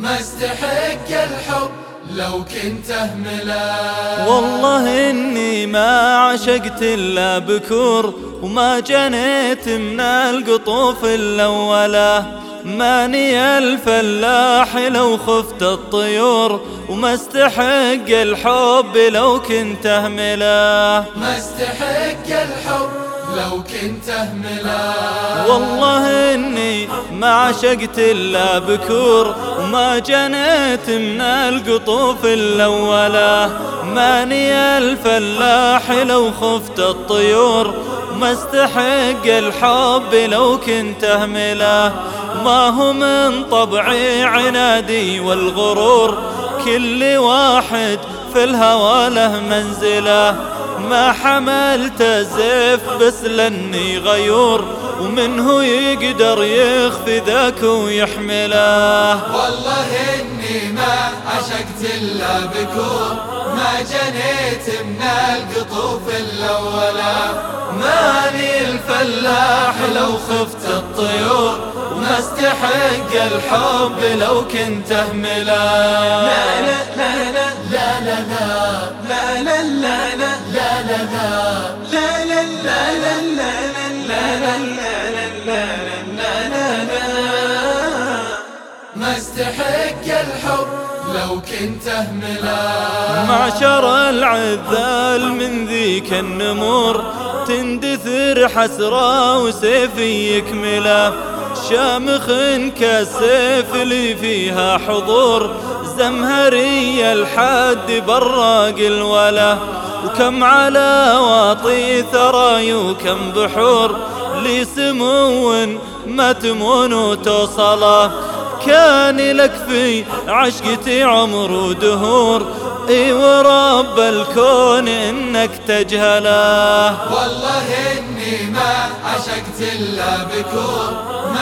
ما استحق الحب لو كنت اهمله والله إني ما عشقت إلا بكور وما جنيت من القطوف الاوله ماني الفلاح لو خفت الطيور وما استحق الحب لو كنت اهمله ما استحق الحب لو كنت اهمله والله إني ما عشقت إلا بكور وما جنيت من القطوف الاولى ماني الفلاح لو خفت الطيور ما استحق الحب لو كنت اهمله ما هو من طبعي عنادي والغرور كل واحد في الهوى له منزله ما حملت زيف بس لاني غيور ومنه يقدر يخفي ذاك ويحمله والله اني ما عشقت الا بكور ما جنيت من القطوف الاولى ماني الفلاح لو خفت الطيور وما استحق الحب لو كنت اهمله لا لا لا لا لا لا لا لا لا لا ما استحق الحب لو كنت اهمله معشر العذال من ذيك النمور تندثر حسرة وسيفي يكمله. شامخ كالسيف اللي فيها حضور زمهري الحد براق الوله. وكم على واطي ثراي وكم بحور لي سمو ما تمون وتوصله. كان لك في عشقتي عمر ودهور. إي ورب الكون إنك تجهله. والله إني ما عشقت إلا بكور.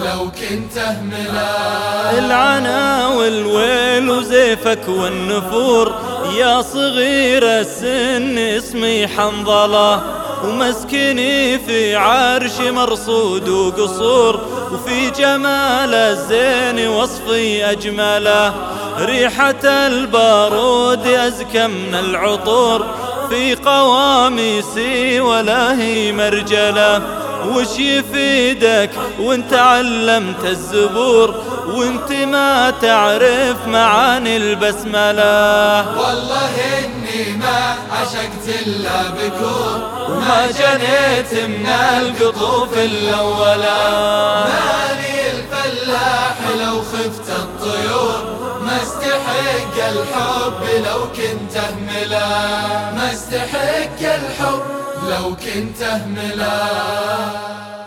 لو كنت اهمله العنا والويل وزيفك والنفور يا صغير السن اسمي حنظلة. ومسكني في عرش مرصود وقصور وفي جمال الزين وصفي أجملة. ريحة البارود أزكى من العطور في قواميسي ولا هي مرجلة. وش يفيدك وانت علمت الزبور وانت ما تعرف معاني البسملة. والله إني ما عشقت إلا بكور وما جنيت من القطوف الأولى. مالي الفلاح لو خفت الطيور ما استحق الحب لو كنت أهملة. ما استحق الحب لو كنت أهملة.